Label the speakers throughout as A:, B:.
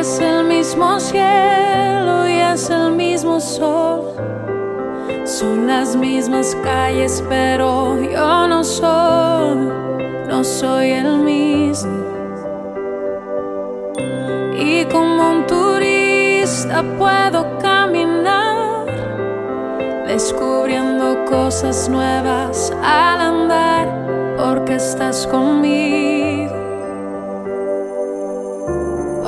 A: es el mismo cielo y es el mismo sol. Son las mismas calles, pero yo no soy, no soy el mismo. Y como un turista puedo caminar, descubriendo cosas nuevas al andar, porque estás conmigo.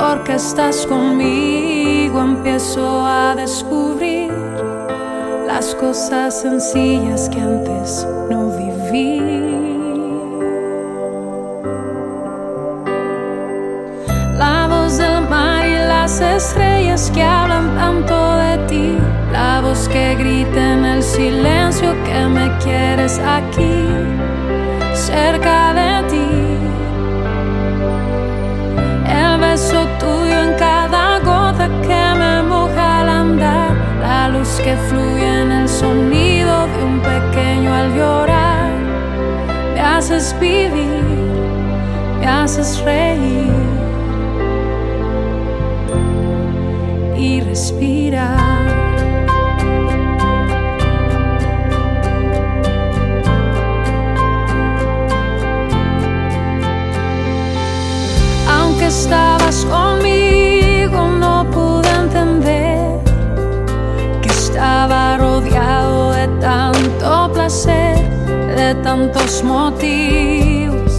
A: Porque estás conmigo, empiezo a descubrir las cosas sencillas que antes no viví. La voz del mar y las estrellas que hablan tanto de ti. La voz que grita en el silencio que me quieres aquí, Que fluye en el sonido de un pequeño al llorar. Me haces vivir, me haces reír y respirar. tantos motivos.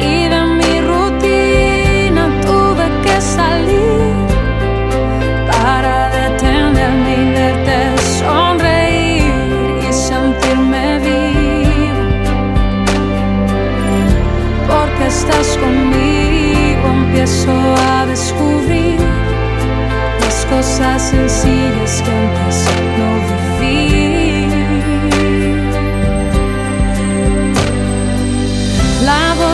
A: Y de mi rutina tuve que salir para detenerme y verte sonreír y sentirme vivo. Porque estás conmigo empiezo a descubrir las cosas sencillas que antes no la voz.